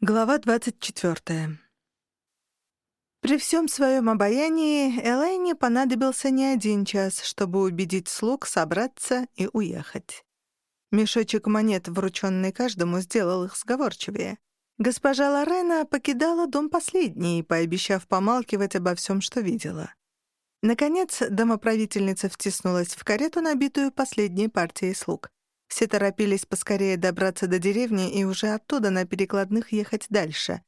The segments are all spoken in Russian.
Глава 24. При всем своем обаянии Элайне понадобился не один час, чтобы убедить слуг собраться и уехать. Мешочек монет, врученный каждому, сделал их сговорчивее. Госпожа Лорена покидала дом последней, пообещав помалкивать обо всем, что видела. Наконец, домоправительница втиснулась в карету, набитую последней партией слуг. Все торопились поскорее добраться до деревни и уже оттуда на перекладных ехать дальше.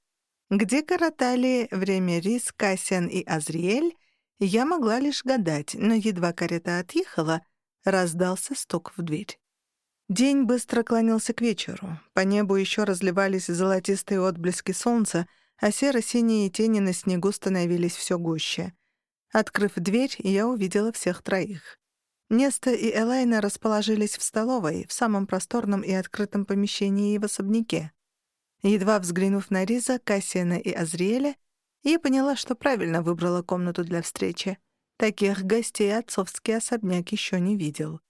Где коротали время Рис, Кассиан и Азриэль, я могла лишь гадать, но едва карета отъехала, раздался стук в дверь. День быстро клонился к вечеру. По небу еще разливались золотистые отблески солнца, а серо-синие тени на снегу становились все гуще. Открыв дверь, я увидела всех троих. Неста и Элайна расположились в столовой, в самом просторном и открытом помещении в особняке. Едва взглянув на Риза, Кассиана и Азриэля, я поняла, что правильно выбрала комнату для встречи. Таких гостей отцовский особняк еще не видел.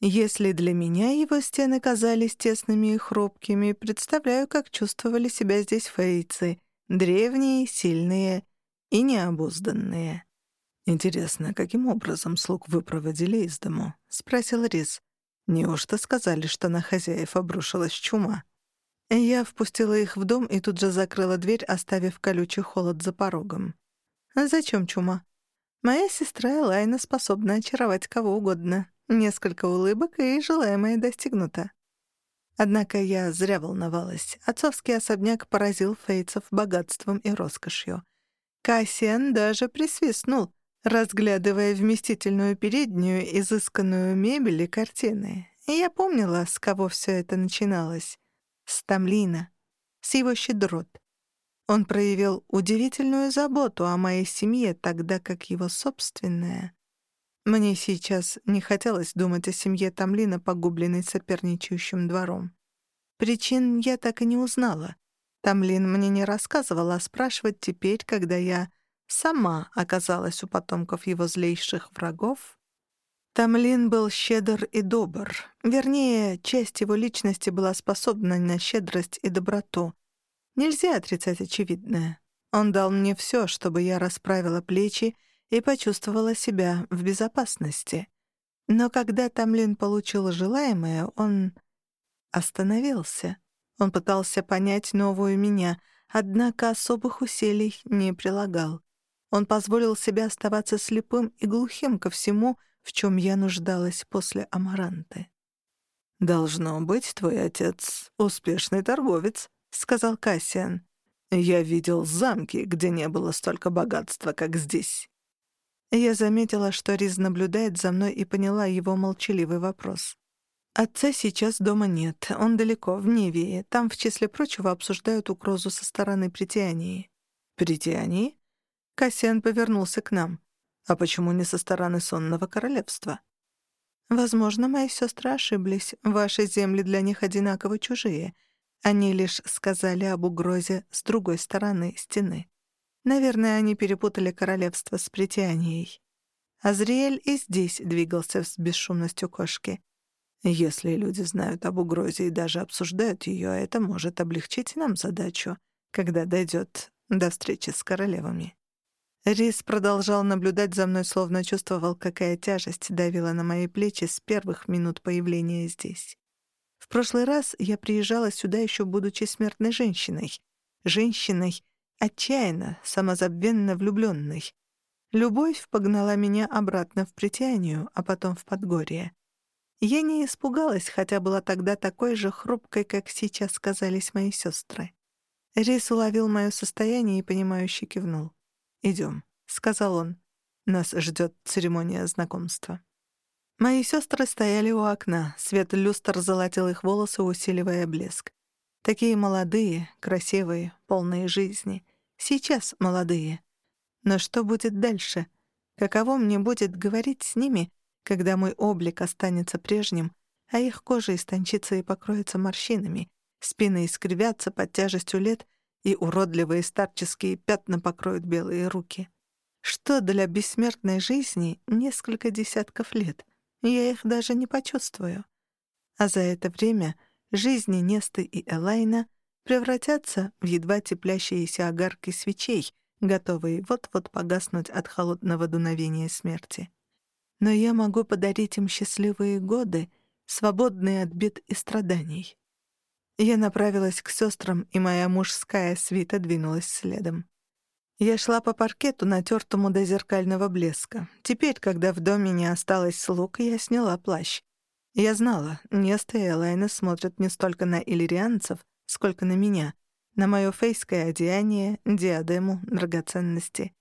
Если для меня его стены казались тесными и хрупкими, представляю, как чувствовали себя здесь фейцы — древние, сильные и необузданные. «Интересно, каким образом слуг выпроводили из дому?» — спросил Рис. «Неужто сказали, что на хозяев обрушилась чума?» Я впустила их в дом и тут же закрыла дверь, оставив колючий холод за порогом. «Зачем чума? Моя сестра Элайна способна очаровать кого угодно. Несколько улыбок, и желаемое достигнуто». Однако я зря волновалась. Отцовский особняк поразил фейцев богатством и роскошью. Кассиан даже присвистнул разглядывая вместительную переднюю, изысканную мебель и картины. И я помнила, с кого все это начиналось. С Тамлина, с его щедрот. Он проявил удивительную заботу о моей семье, тогда как его собственная. Мне сейчас не хотелось думать о семье Тамлина, погубленной соперничающим двором. Причин я так и не узнала. Тамлин мне не рассказывал, а спрашивать теперь, когда я сама оказалась у потомков его злейших врагов, Тамлин был щедр и добр. Вернее, часть его личности была способна на щедрость и доброту. Нельзя отрицать очевидное. Он дал мне все, чтобы я расправила плечи и почувствовала себя в безопасности. Но когда Тамлин получил желаемое, он остановился. Он пытался понять новую меня, однако особых усилий не прилагал. Он позволил себе оставаться слепым и глухим ко всему, в чем я нуждалась после Амаранты. «Должно быть, твой отец — успешный торговец», — сказал Кассиан. «Я видел замки, где не было столько богатства, как здесь». Я заметила, что Риз наблюдает за мной и поняла его молчаливый вопрос. Отца сейчас дома нет, он далеко, в Невее. Там, в числе прочего, обсуждают угрозу со стороны Притянии. Притянии? Кассиан повернулся к нам. «А почему не со стороны сонного королевства?» «Возможно, мои сестры ошиблись. Ваши земли для них одинаково чужие. Они лишь сказали об угрозе с другой стороны стены. Наверное, они перепутали королевство с притянией. Азриэль и здесь двигался с бесшумностью кошки. Если люди знают об угрозе и даже обсуждают ее, это может облегчить нам задачу, когда дойдет до встречи с королевами. Рис продолжал наблюдать за мной, словно чувствовал, какая тяжесть давила на мои плечи с первых минут появления здесь. В прошлый раз я приезжала сюда еще будучи смертной женщиной. Женщиной, отчаянно, самозабвенно влюбленной. Любовь погнала меня обратно в притянию, а потом в Подгорье. Я не испугалась, хотя была тогда такой же хрупкой, как сейчас казались мои сестры. Рис уловил мое состояние и, понимающе кивнул. «Идем», — сказал он. «Нас ждет церемония знакомства». Мои сестры стояли у окна. Свет люстр золотил их волосы, усиливая блеск. Такие молодые, красивые, полные жизни. Сейчас молодые. Но что будет дальше? Каково мне будет говорить с ними, когда мой облик останется прежним, а их кожа истончится и покроется морщинами, спины искривятся под тяжестью лет, и уродливые старческие пятна покроют белые руки. Что для бессмертной жизни несколько десятков лет? Я их даже не почувствую. А за это время жизни Несты и Элайна превратятся в едва теплящиеся огарки свечей, готовые вот-вот погаснуть от холодного дуновения смерти. Но я могу подарить им счастливые годы, свободные от бед и страданий. Я направилась к сестрам, и моя мужская свита двинулась следом. Я шла по паркету, натертому до зеркального блеска. Теперь, когда в доме не осталось слуг, я сняла плащ. Я знала, Неста и Элайна смотрят не столько на иллирианцев, сколько на меня, на моё фейское одеяние, диадему, драгоценности.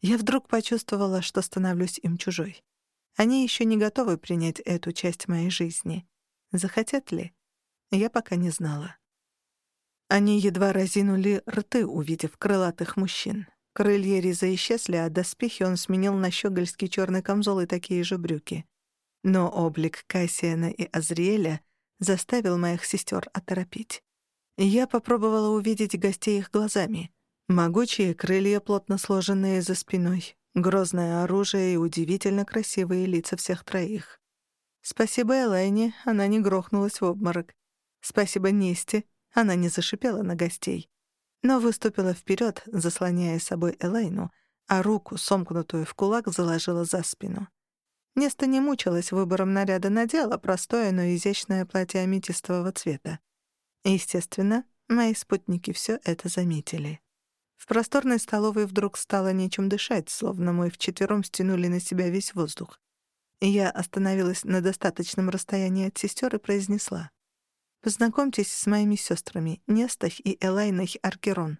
Я вдруг почувствовала, что становлюсь им чужой. Они ещё не готовы принять эту часть моей жизни. Захотят ли? Я пока не знала. Они едва разинули рты, увидев крылатых мужчин. Крылья Риза исчезли, а доспехи он сменил на щегольский черный камзол и такие же брюки. Но облик Кассиана и Азриэля заставил моих сестер оторопить. Я попробовала увидеть гостей их глазами. Могучие крылья, плотно сложенные за спиной, грозное оружие и удивительно красивые лица всех троих. Спасибо Элайне, она не грохнулась в обморок. Спасибо Несте, она не зашипела на гостей, но выступила вперед, заслоняя собой Элайну, а руку, сомкнутую в кулак, заложила за спину. Неста не мучилась выбором наряда, надела простое, но изящное платье аметистового цвета. Естественно, мои спутники все это заметили. В просторной столовой вдруг стало нечем дышать, словно мы вчетвером стянули на себя весь воздух. Я остановилась на достаточном расстоянии от сестер и произнесла. Познакомьтесь с моими сестрами Нестах и Элайной Аркерон.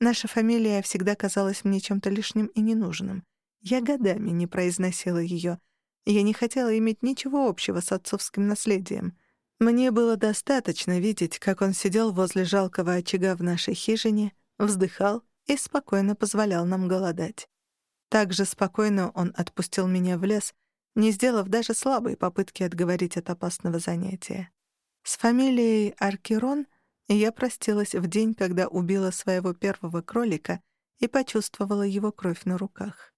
Наша фамилия всегда казалась мне чем-то лишним и ненужным. Я годами не произносила ее. Я не хотела иметь ничего общего с отцовским наследием. Мне было достаточно видеть, как он сидел возле жалкого очага в нашей хижине, вздыхал и спокойно позволял нам голодать. Так же спокойно он отпустил меня в лес, не сделав даже слабой попытки отговорить от опасного занятия. С фамилией Аркерон я простилась в день, когда убила своего первого кролика и почувствовала его кровь на руках.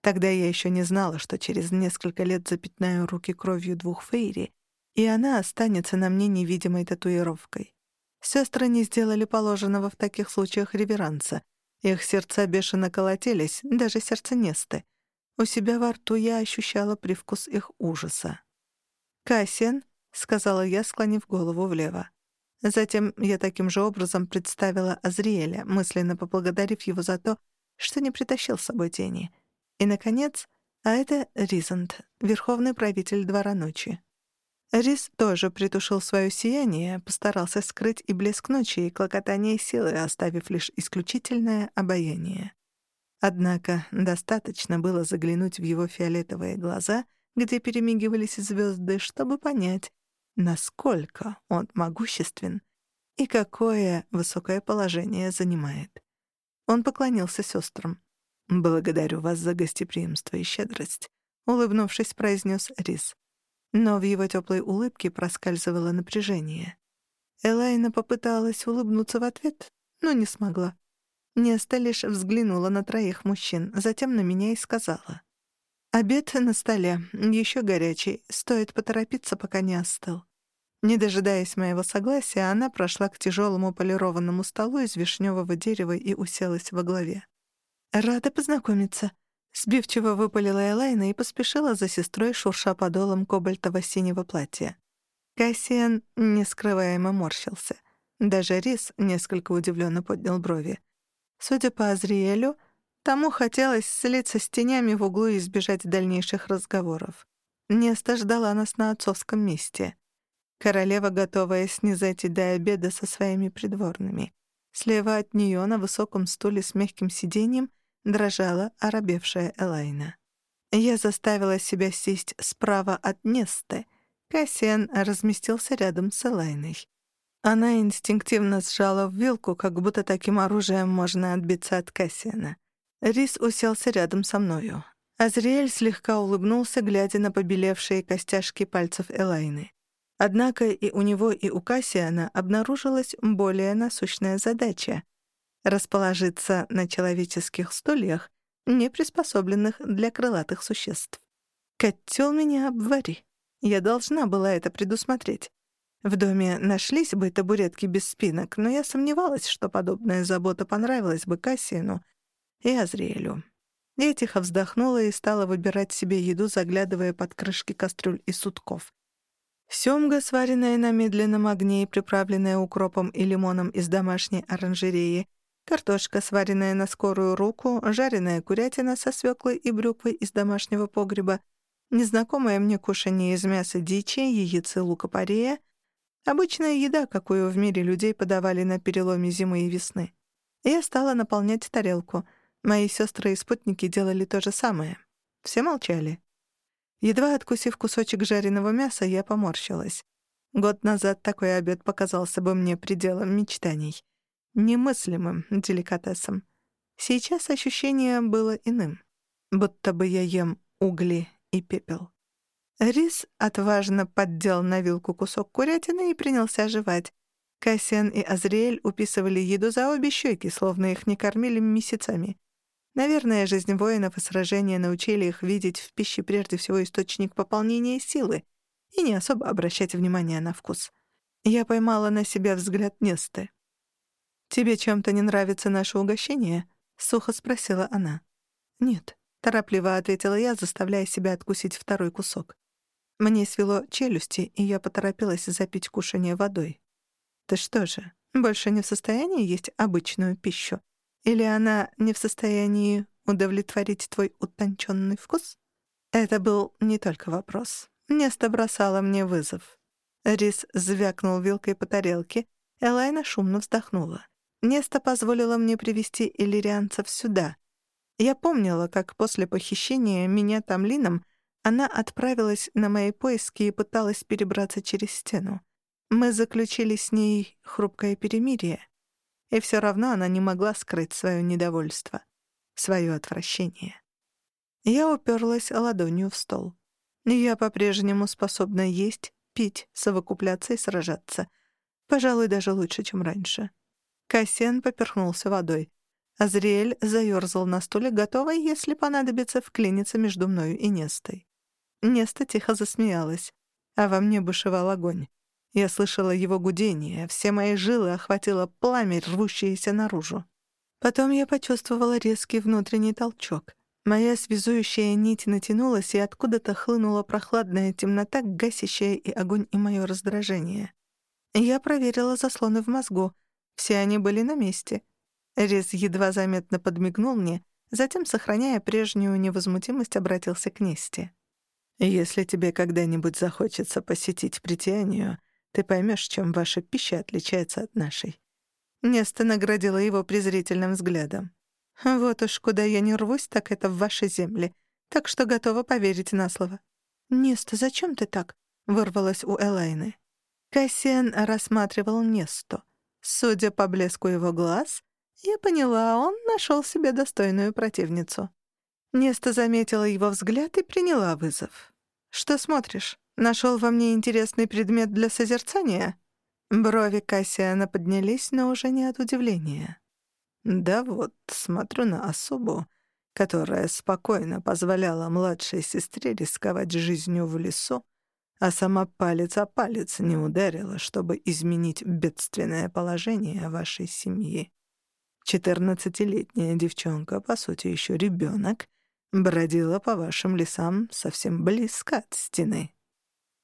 Тогда я еще не знала, что через несколько лет запятнаю руки кровью двух фейри, и она останется на мне невидимой татуировкой. Сестры не сделали положенного в таких случаях реверанса. Их сердца бешено колотились, даже сердце Несты. У себя во рту я ощущала привкус их ужаса. Кассиан — сказала я, склонив голову влево. Затем я таким же образом представила Азриэля, мысленно поблагодарив его за то, что не притащил с собой тени. И, наконец, а это Ризант, верховный правитель Двора Ночи. Риз тоже притушил свое сияние, постарался скрыть и блеск ночи, и клокотание силы, оставив лишь исключительное обаяние. Однако достаточно было заглянуть в его фиолетовые глаза, где перемигивались звезды, чтобы понять, насколько он могуществен и какое высокое положение занимает. Он поклонился сестрам. «Благодарю вас за гостеприимство и щедрость», — улыбнувшись, произнес Рис. Но в его теплой улыбке проскальзывало напряжение. Элайна попыталась улыбнуться в ответ, но не смогла. Неста лишь взглянула на троих мужчин, затем на меня и сказала. «Обед на столе, еще горячий, стоит поторопиться, пока не остыл». Не дожидаясь моего согласия, она прошла к тяжелому полированному столу из вишневого дерева и уселась во главе. «Рада познакомиться», — сбивчиво выпалила Элайна и поспешила за сестрой, шурша подолом кобальтово-синего платья. Кассиан нескрываемо морщился. Даже Рис несколько удивленно поднял брови. Судя по Азриэлю, тому хотелось слиться с тенями в углу и избежать дальнейших разговоров. Неста ждала нас на отцовском месте — Королева, готовая снизойти до обеда со своими придворными. Слева от нее на высоком стуле с мягким сиденьем дрожала оробевшая Элайна. Я заставила себя сесть справа от Несты. Кассиан разместился рядом с Элайной. Она инстинктивно сжала в вилку, как будто таким оружием можно отбиться от Кассиана. Рис уселся рядом со мною. Азриэль слегка улыбнулся, глядя на побелевшие костяшки пальцев Элайны. Однако и у него, и у Кассиана обнаружилась более насущная задача — расположиться на человеческих стульях, не приспособленных для крылатых существ. «Котел меня обвари. Я должна была это предусмотреть. В доме нашлись бы табуретки без спинок, но я сомневалась, что подобная забота понравилась бы Кассину и Азриэлю. Я тихо вздохнула и стала выбирать себе еду, заглядывая под крышки кастрюль и сутков. Сёмга, сваренная на медленном огне и приправленная укропом и лимоном из домашней оранжереи, картошка, сваренная на скорую руку, жареная курятина со свеклой и брюквой из домашнего погреба, незнакомое мне кушанье из мяса дичи, яиц и лука-порея, обычная еда, какую в мире людей подавали на переломе зимы и весны. Я стала наполнять тарелку — Мои сестры и спутники делали то же самое. Все молчали. Едва откусив кусочек жареного мяса, я поморщилась. Год назад такой обед показался бы мне пределом мечтаний. Немыслимым деликатесом. Сейчас ощущение было иным. Будто бы я ем угли и пепел. Рис отважно поддел на вилку кусок курятины и принялся жевать. Кассиан и Азриэль уписывали еду за обе щеки, словно их не кормили месяцами. Наверное, жизнь воинов и сражения научили их видеть в пище прежде всего источник пополнения силы и не особо обращать внимание на вкус. Я поймала на себя взгляд Несты. «Тебе чем-то не нравится наше угощение?» — сухо спросила она. «Нет», — торопливо ответила я, заставляя себя откусить второй кусок. Мне свело челюсти, и я поторопилась запить кушание водой. «Ты что же, больше не в состоянии есть обычную пищу?» Или она не в состоянии удовлетворить твой утонченный вкус? Это был не только вопрос. Неста бросала мне вызов. Рис звякнул вилкой по тарелке, Элайна шумно вздохнула. Неста позволила мне привести иллирианцев сюда. Я помнила, как после похищения меня Тамлином она отправилась на мои поиски и пыталась перебраться через стену. Мы заключили с ней хрупкое перемирие и все равно она не могла скрыть свое недовольство, свое отвращение. Я уперлась ладонью в стол. Я по-прежнему способна есть, пить, совокупляться и сражаться. Пожалуй, даже лучше, чем раньше. Кассиан поперхнулся водой. Азриэль заёрзал на стуле, готовый, если понадобится, вклиниться между мною и Нестой. Неста тихо засмеялась, а во мне бушевал огонь. Я слышала его гудение, все мои жилы охватило пламя, рвущееся наружу. Потом я почувствовала резкий внутренний толчок. Моя связующая нить натянулась, и откуда-то хлынула прохладная темнота, гасящая и огонь, и мое раздражение. Я проверила заслоны в мозгу. Все они были на месте. Рез едва заметно подмигнул мне, затем, сохраняя прежнюю невозмутимость, обратился к Несте. «Если тебе когда-нибудь захочется посетить притянию, ты поймешь, чем ваша пища отличается от нашей». Неста наградила его презрительным взглядом. «Вот уж куда я не рвусь, так это в вашей земле, так что готова поверить на слово». «Неста, зачем ты так?» — вырвалась у Элайны. Кассиан рассматривал Несту. Судя по блеску его глаз, я поняла, он нашел себе достойную противницу. Неста заметила его взгляд и приняла вызов. «Что смотришь?» Нашел во мне интересный предмет для созерцания?» Брови Кассиана поднялись, но уже не от удивления. «Да вот, смотрю на особу, которая спокойно позволяла младшей сестре рисковать жизнью в лесу, а сама палец о палец не ударила, чтобы изменить бедственное положение вашей семьи. Четырнадцатилетняя девчонка, по сути, еще ребенок, бродила по вашим лесам совсем близко от стены.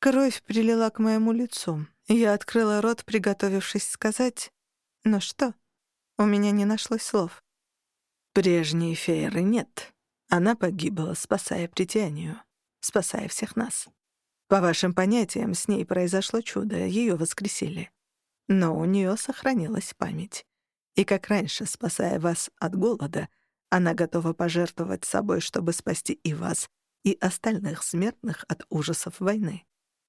Кровь прилила к моему лицу. Я открыла рот, приготовившись сказать «Ну что?» У меня не нашлось слов. Прежней Фейры нет. Она погибла, спасая притянию, спасая всех нас. По вашим понятиям, с ней произошло чудо, ее воскресили. Но у нее сохранилась память. И как раньше, спасая вас от голода, она готова пожертвовать собой, чтобы спасти и вас, и остальных смертных от ужасов войны.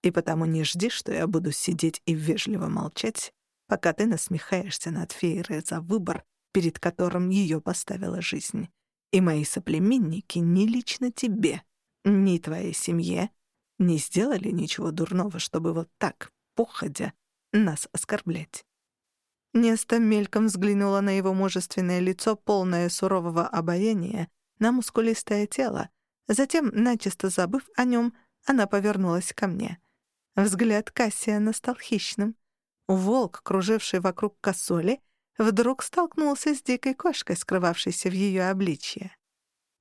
И потому не жди, что я буду сидеть и вежливо молчать, пока ты насмехаешься над Фейрой за выбор, перед которым ее поставила жизнь. И мои соплеменники ни лично тебе, ни твоей семье не сделали ничего дурного, чтобы вот так, походя, нас оскорблять. Неста мельком взглянула на его мужественное лицо, полное сурового обаяния, на мускулистое тело. Затем, начисто забыв о нем, она повернулась ко мне. Взгляд Кассиана стал хищным. Волк, круживший вокруг косоли, вдруг столкнулся с дикой кошкой, скрывавшейся в ее обличье.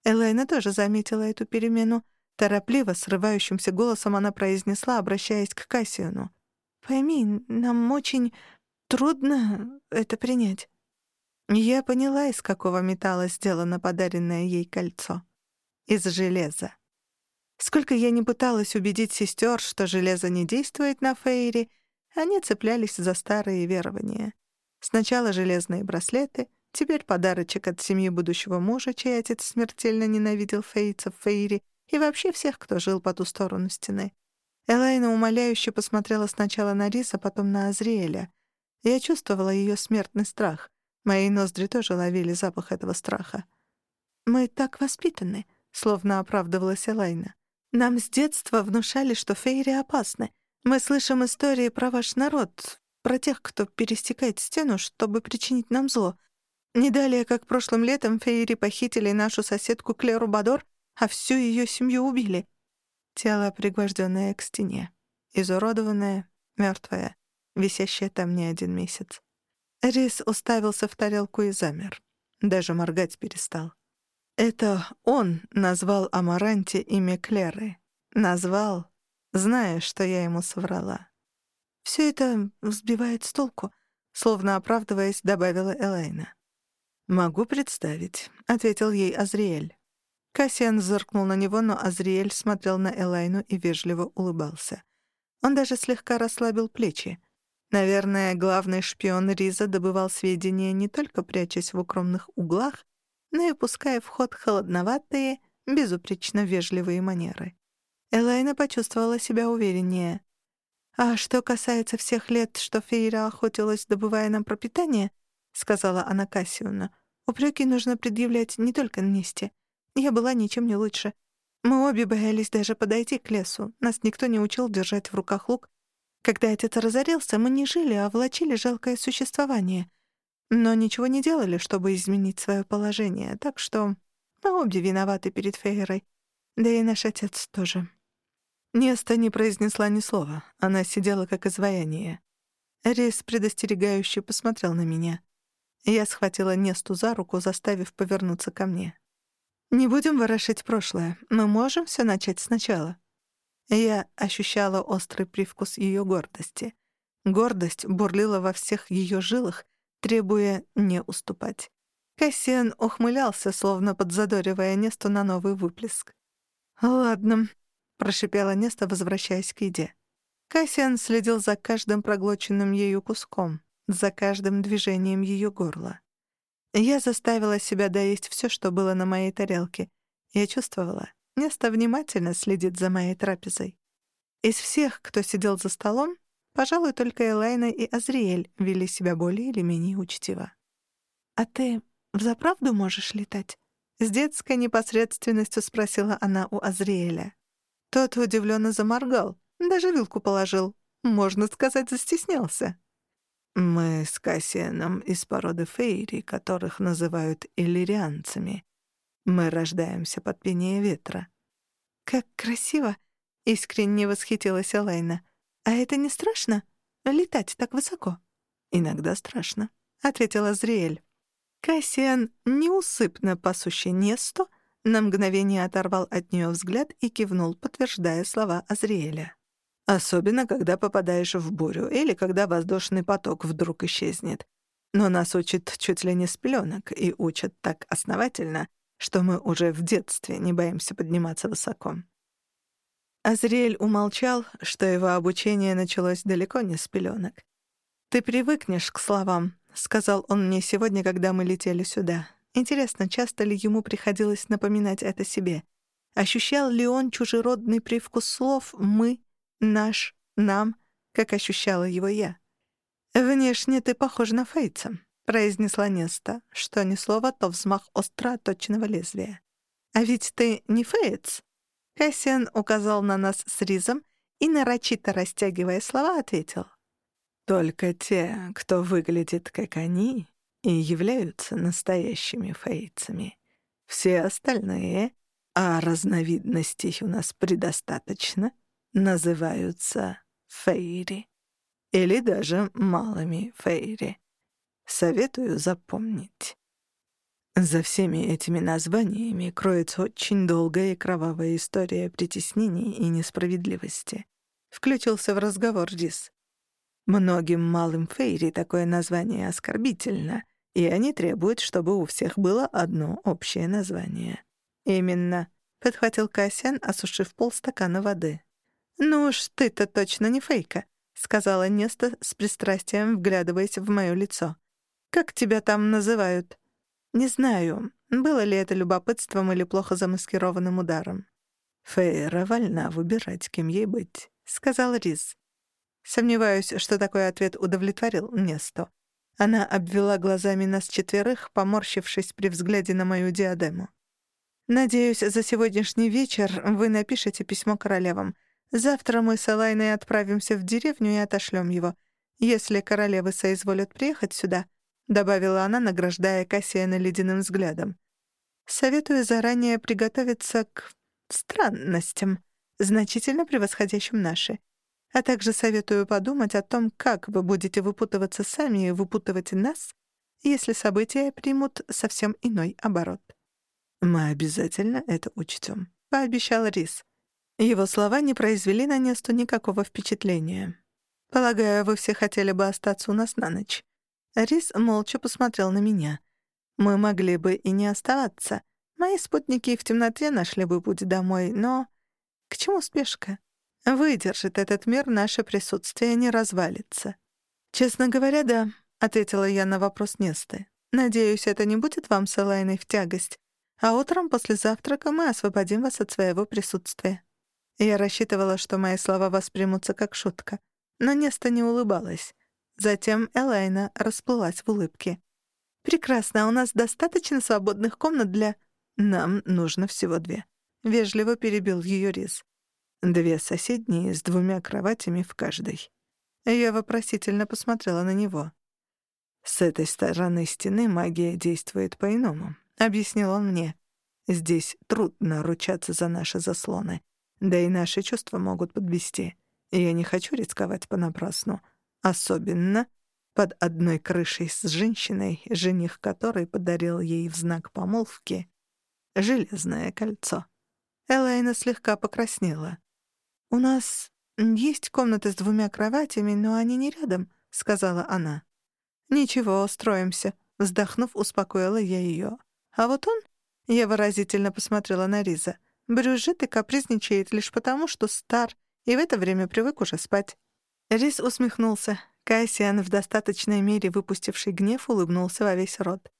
Элайна тоже заметила эту перемену. Торопливо, срывающимся голосом она произнесла, обращаясь к Кассиону. «Пойми, нам очень трудно это принять». Я поняла, из какого металла сделано подаренное ей кольцо. Из железа. Сколько я не пыталась убедить сестер, что железо не действует на Фейри, они цеплялись за старые верования. Сначала железные браслеты, теперь подарочек от семьи будущего мужа, чей отец смертельно ненавидел фейцев Фейри и вообще всех, кто жил по ту сторону стены. Элайна умоляюще посмотрела сначала на Риса, потом на Азриэля. Я чувствовала ее смертный страх. Мои ноздри тоже ловили запах этого страха. «Мы так воспитаны», — словно оправдывалась Элайна. Нам с детства внушали, что фейри опасны. Мы слышим истории про ваш народ, про тех, кто пересекает стену, чтобы причинить нам зло. Не далее, как прошлым летом фейри похитили нашу соседку Клеру Бадор, а всю ее семью убили. Тело, пригвожденное к стене. Изуродованное, мертвое, висящее там не один месяц. Рис уставился в тарелку и замер. Даже моргать перестал. Это он назвал Амаранте имя Клеры. Назвал, зная, что я ему соврала. Все это взбивает с толку, словно оправдываясь, добавила Элайна. «Могу представить», — ответил ей Азриэль. Кассиан зыркнул на него, но Азриэль смотрел на Элайну и вежливо улыбался. Он даже слегка расслабил плечи. Наверное, главный шпион Риза добывал сведения не только прячась в укромных углах, но и пуская в ход холодноватые, безупречно вежливые манеры. Элайна почувствовала себя увереннее. «А что касается всех лет, что Фейра охотилась, добывая нам пропитание», — сказала она Кассиуна, — «упреки нужно предъявлять не только Несте. Я была ничем не лучше. Мы обе боялись даже подойти к лесу. Нас никто не учил держать в руках лук. Когда отец разорился, мы не жили, а влачили жалкое существование но ничего не делали, чтобы изменить свое положение, так что мы обе виноваты перед Фейрой, да и наш отец тоже». Неста не произнесла ни слова, она сидела как изваяние. Рейс предостерегающе посмотрел на меня. Я схватила Несту за руку, заставив повернуться ко мне. «Не будем ворошить прошлое, мы можем все начать сначала». Я ощущала острый привкус ее гордости. Гордость бурлила во всех ее жилах, требуя не уступать. Кассиан ухмылялся, словно подзадоривая Несту на новый выплеск. «Ладно», — прошипела Неста, возвращаясь к еде. Кассиан следил за каждым проглоченным ею куском, за каждым движением ее горла. Я заставила себя доесть все, что было на моей тарелке. Я чувствовала, Неста внимательно следит за моей трапезой. Из всех, кто сидел за столом, Пожалуй, только Элайна и Азриэль вели себя более или менее учтиво. «А ты взаправду можешь летать?» С детской непосредственностью спросила она у Азриэля. Тот удивленно заморгал, даже вилку положил. Можно сказать, застеснялся. «Мы с Кассианом из породы фейри, которых называют иллирианцами. Мы рождаемся под пение ветра». «Как красиво!» — искренне восхитилась Элайна. «А это не страшно? Летать так высоко?» «Иногда страшно», — ответила Зриэль. Кассиан, неусыпно пасущий Несту, на мгновение оторвал от нее взгляд и кивнул, подтверждая слова Азриэля. «Особенно, когда попадаешь в бурю или когда воздушный поток вдруг исчезнет. Но нас учат чуть ли не с пеленок и учат так основательно, что мы уже в детстве не боимся подниматься высоко. Азриэль умолчал, что его обучение началось далеко не с пеленок. «Ты привыкнешь к словам», — сказал он мне сегодня, когда мы летели сюда. Интересно, часто ли ему приходилось напоминать это себе? Ощущал ли он чужеродный привкус слов «мы», «наш», «нам», как ощущала его я? «Внешне ты похож на Фейца», — произнесла Неста, что ни слово, то взмах остро точного лезвия. «А ведь ты не Фейц?» Кассиан указал на нас с Ризом и, нарочито растягивая слова, ответил. «Только те, кто выглядит как они, и являются настоящими фейцами. Все остальные, а разновидностей у нас предостаточно, называются фейри. Или даже малыми фейри. Советую запомнить. За всеми этими названиями кроется очень долгая и кровавая история притеснений и несправедливости. Включился в разговор Рис. Многим малым фейри такое название оскорбительно, и они требуют, чтобы у всех было одно общее название. «Именно», — подхватил Кассиан, осушив полстакана воды. «Ну уж ты-то точно не фейка», — сказала Неста с пристрастием, вглядываясь в моё лицо. «Как тебя там называют?» Не знаю, было ли это любопытством или плохо замаскированным ударом. «Фейра вольна выбирать, кем ей быть», — сказал Риз. Сомневаюсь, что такой ответ удовлетворил Несту. Она обвела глазами нас четверых, поморщившись при взгляде на мою диадему. «Надеюсь, за сегодняшний вечер вы напишете письмо королевам. Завтра мы с Элайной отправимся в деревню и отошлем его. Если королевы соизволят приехать сюда, — добавила она, награждая Кассиана ледяным взглядом. «Советую заранее приготовиться к странностям, значительно превосходящим наши. А также советую подумать о том, как вы будете выпутываться сами и выпутывать нас, если события примут совсем иной оборот». «Мы обязательно это учтем», — пообещал Рис. Его слова не произвели на Несту никакого впечатления. «Полагаю, вы все хотели бы остаться у нас на ночь. Рис молча посмотрел на меня. Мы могли бы и не оставаться. Мои спутники в темноте нашли бы путь домой, но... К чему спешка? Выдержит этот мир наше присутствие, не развалится. «Честно говоря, да», — ответила я на вопрос Несты. «Надеюсь, это не будет вам с Элайной в тягость, а утром после завтрака мы освободим вас от своего присутствия». Я рассчитывала, что мои слова воспримутся как шутка, но Неста не улыбалась. Затем Элайна расплылась в улыбке. «Прекрасно, у нас достаточно свободных комнат для...» «Нам нужно всего две», — вежливо перебил ее Риз. «Две соседние с двумя кроватями в каждой». Я вопросительно посмотрела на него. «С этой стороны стены магия действует по-иному», — объяснил он мне. «Здесь трудно ручаться за наши заслоны, да и наши чувства могут подвести. Я не хочу рисковать понапрасну». Особенно под одной крышей с женщиной, жених которой подарил ей в знак помолвки железное кольцо. Элайна слегка покраснела. «У нас есть комнаты с двумя кроватями, но они не рядом», — сказала она. «Ничего, устроимся», — вздохнув, успокоила я ее. «А вот он...» — я выразительно посмотрела на Риза. «Брюзжит и капризничает лишь потому, что стар и в это время привык уже спать. Рис усмехнулся. Кассиан, в достаточной мере выпустивший гнев, улыбнулся во весь рот.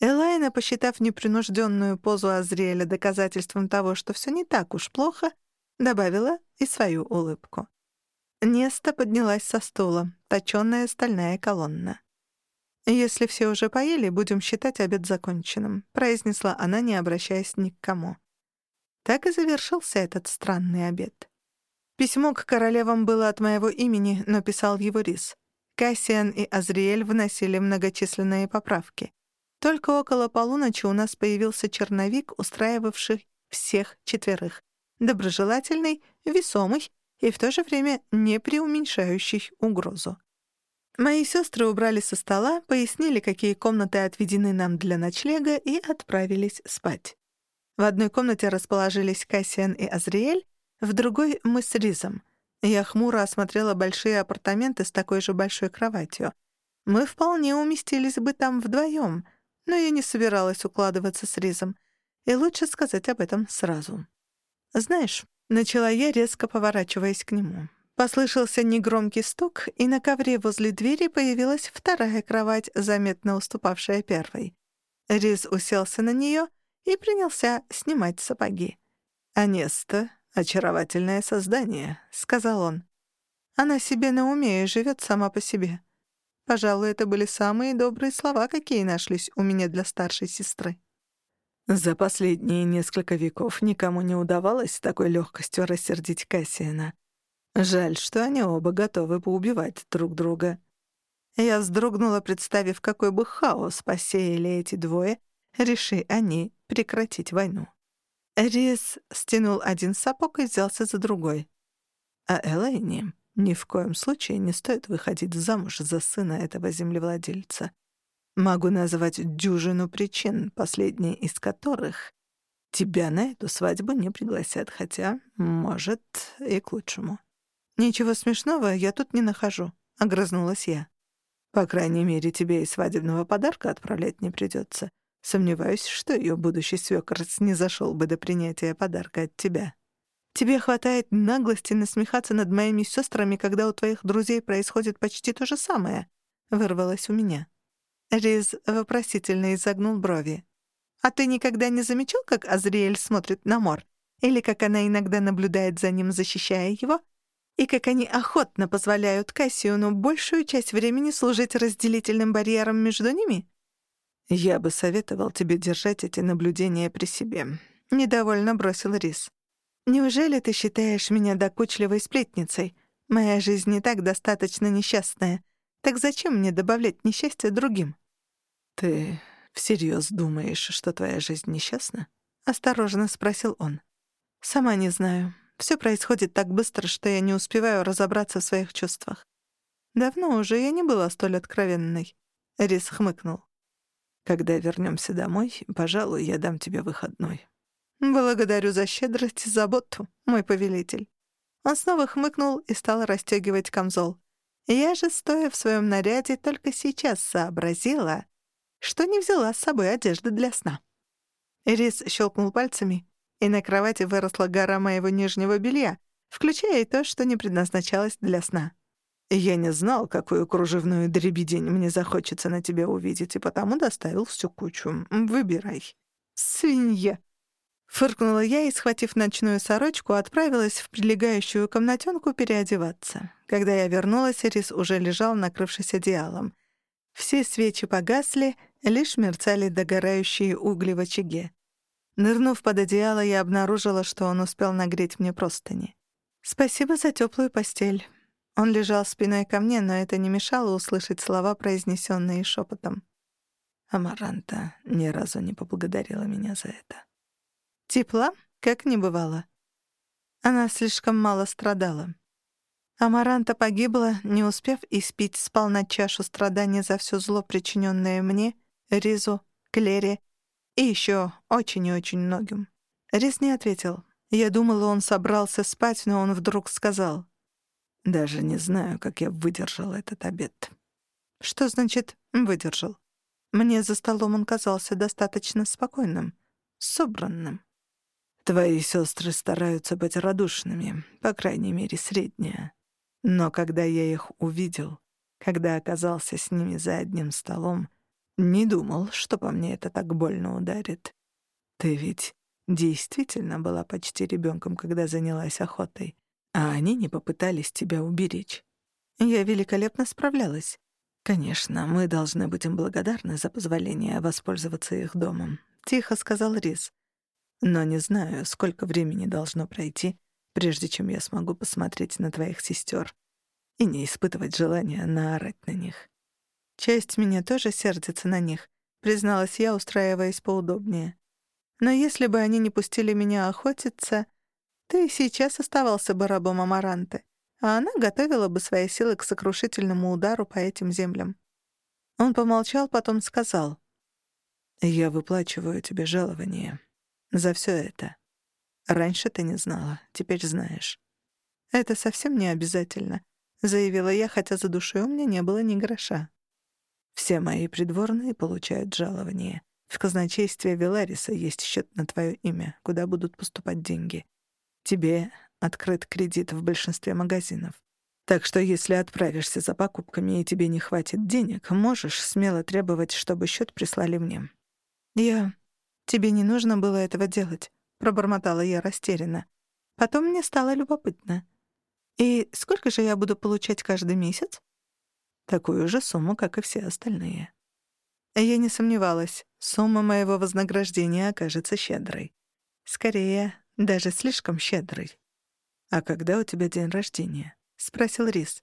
Элайна, посчитав непринужденную позу Азриэля доказательством того, что все не так уж плохо, добавила и свою улыбку. Неста поднялась со стула, точёная стальная колонна. «Если все уже поели, будем считать обед законченным», — произнесла она, не обращаясь ни к кому. Так и завершился этот странный обед. Письмо к королевам было от моего имени, но писал его Рис. Кассиан и Азриэль вносили многочисленные поправки. Только около полуночи у нас появился черновик, устраивавший всех четверых. Доброжелательный, весомый и в то же время не преуменьшающий угрозу. Мои сестры убрали со стола, пояснили, какие комнаты отведены нам для ночлега, и отправились спать. В одной комнате расположились Кассиан и Азриэль, в другой — мы с Ризом. Я хмуро осмотрела большие апартаменты с такой же большой кроватью. Мы вполне уместились бы там вдвоем, но я не собиралась укладываться с Ризом. И лучше сказать об этом сразу. «Знаешь», — начала я, резко поворачиваясь к нему. Послышался негромкий стук, и на ковре возле двери появилась вторая кровать, заметно уступавшая первой. Риз уселся на нее и принялся снимать сапоги. Анеста «Очаровательное создание», — сказал он. «Она себе на уме и живет сама по себе». Пожалуй, это были самые добрые слова, какие нашлись у меня для старшей сестры. За последние несколько веков никому не удавалось с такой легкостью рассердить Кассиана. Жаль, что они оба готовы поубивать друг друга. Я вздрогнула, представив, какой бы хаос посеяли эти двое, реши они прекратить войну. Рис стянул один сапог и взялся за другой. «А Элайне?» — Ни в коем случае не стоит выходить замуж за сына этого землевладельца. Могу назвать дюжину причин, последние из которых тебя на эту свадьбу не пригласят, хотя, может, и к лучшему. «Ничего смешного я тут не нахожу», — огрызнулась я. «По крайней мере, тебе и свадебного подарка отправлять не придется. Сомневаюсь, что ее будущий свёкор снизошёл бы до принятия подарка от тебя». Тебе хватает наглости насмехаться над моими сестрами, когда у твоих друзей происходит почти то же самое», — вырвалось у меня. Риз вопросительно изогнул брови. «А ты никогда не замечал, как Азриэль смотрит на Мор? Или как она иногда наблюдает за ним, защищая его? И как они охотно позволяют Кассиону большую часть времени служить разделительным барьером между ними?» «Я бы советовал тебе держать эти наблюдения при себе», — недовольно бросил Рис. «Неужели ты считаешь меня докучливой сплетницей? Моя жизнь не так достаточно несчастная. Так зачем мне добавлять несчастье другим?» «Ты всерьез думаешь, что твоя жизнь несчастна?» — осторожно спросил он. «Сама не знаю. Все происходит так быстро, что я не успеваю разобраться в своих чувствах. Давно уже я не была столь откровенной». Рис хмыкнул. «Когда вернемся домой, пожалуй, я дам тебе выходной. «Благодарю за щедрость и заботу, мой повелитель». Он снова хмыкнул и стал расстегивать камзол. Я же, стоя в своем наряде, только сейчас сообразила, что не взяла с собой одежды для сна. Рис щелкнул пальцами, и на кровати выросла гора моего нижнего белья, включая и то, что не предназначалось для сна. Я не знал, какую кружевную дребедень мне захочется на тебе увидеть, и потому доставил всю кучу. Выбирай. Свинья. Фыркнула я и, схватив ночную сорочку, отправилась в прилегающую комнатенку переодеваться. Когда я вернулась, Рис уже лежал, накрывшись одеялом. Все свечи погасли, лишь мерцали догорающие угли в очаге. Нырнув под одеяло, я обнаружила, что он успел нагреть мне простыни. «Спасибо за теплую постель». Он лежал спиной ко мне, но это не мешало услышать слова, произнесенные шепотом. Амаранта ни разу не поблагодарила меня за это. Тепла, как не бывало. Она слишком мало страдала. Амаранта погибла, не успев испить сполна чашу страданий за все зло, причиненное мне, Ризу, Клере и еще очень и очень многим. Риз не ответил. Я думала, он собрался спать, но он вдруг сказал. «Даже не знаю, как я выдержал этот обед». «Что значит «выдержал»?» Мне за столом он казался достаточно спокойным, собранным. Твои сестры стараются быть радушными, по крайней мере, средняя. Но когда я их увидел, когда оказался с ними за одним столом, не думал, что по мне это так больно ударит. Ты ведь действительно была почти ребенком, когда занялась охотой, а они не попытались тебя уберечь. Я великолепно справлялась. Конечно, мы должны им благодарны за позволение воспользоваться их домом, тихо сказал Рис. Но не знаю, сколько времени должно пройти, прежде чем я смогу посмотреть на твоих сестер и не испытывать желания наорать на них. Часть меня тоже сердится на них, призналась я, устраиваясь поудобнее. Но если бы они не пустили меня охотиться, ты сейчас оставался бы рабом Амаранты, а она готовила бы свои силы к сокрушительному удару по этим землям. Он помолчал, потом сказал, «Я выплачиваю тебе жалование. За все это. Раньше ты не знала, теперь знаешь. Это совсем не обязательно, заявила я, хотя за душой у меня не было ни гроша. Все мои придворные получают жалование. В казначействе Велариса есть счет на твое имя, куда будут поступать деньги. Тебе открыт кредит в большинстве магазинов. Так что если отправишься за покупками и тебе не хватит денег, можешь смело требовать, чтобы счет прислали мне. Я «Тебе не нужно было этого делать», — пробормотала я растерянно. Потом мне стало любопытно. «И сколько же я буду получать каждый месяц?» «Такую же сумму, как и все остальные». Я не сомневалась, сумма моего вознаграждения окажется щедрой. Скорее, даже слишком щедрой. «А когда у тебя день рождения?» — спросил Рис.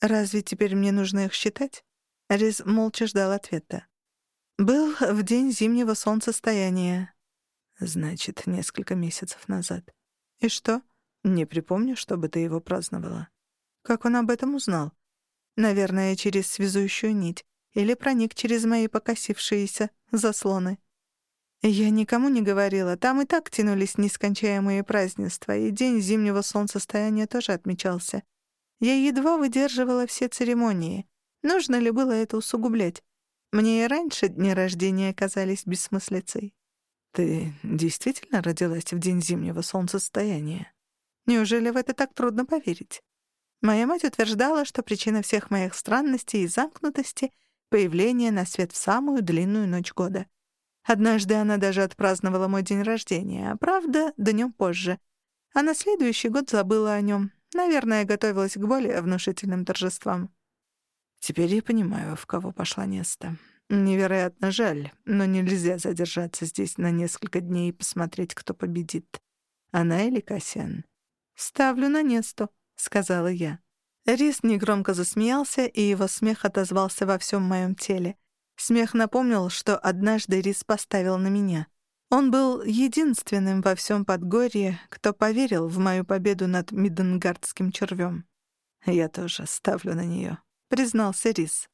«Разве теперь мне нужно их считать?» Рис молча ждал ответа. Был в день зимнего солнцестояния. Значит, несколько месяцев назад. И что? Не припомню, чтобы ты его праздновала. Как он об этом узнал? Наверное, через связующую нить. Или проник через мои покосившиеся заслоны. Я никому не говорила, там и так тянулись нескончаемые празднества, и день зимнего солнцестояния тоже отмечался. Я едва выдерживала все церемонии. Нужно ли было это усугублять? Мне и раньше дни рождения казались бессмыслицей. «Ты действительно родилась в день зимнего солнцестояния? Неужели в это так трудно поверить?» Моя мать утверждала, что причина всех моих странностей и замкнутости — появление на свет в самую длинную ночь года. Однажды она даже отпраздновала мой день рождения, а правда, днем позже. А на следующий год забыла о нем. Наверное, готовилась к более внушительным торжествам. Теперь я понимаю, в кого пошла Неста. Невероятно жаль, но нельзя задержаться здесь на несколько дней и посмотреть, кто победит. Она или Кассиан? Ставлю на Несту, сказала я. Рис негромко засмеялся, и его смех отозвался во всем моем теле. Смех напомнил, что однажды Рис поставил на меня. Он был единственным во всем Подгорье, кто поверил в мою победу над Миденгардским червем. «Я тоже ставлю на нее», — признался Рис.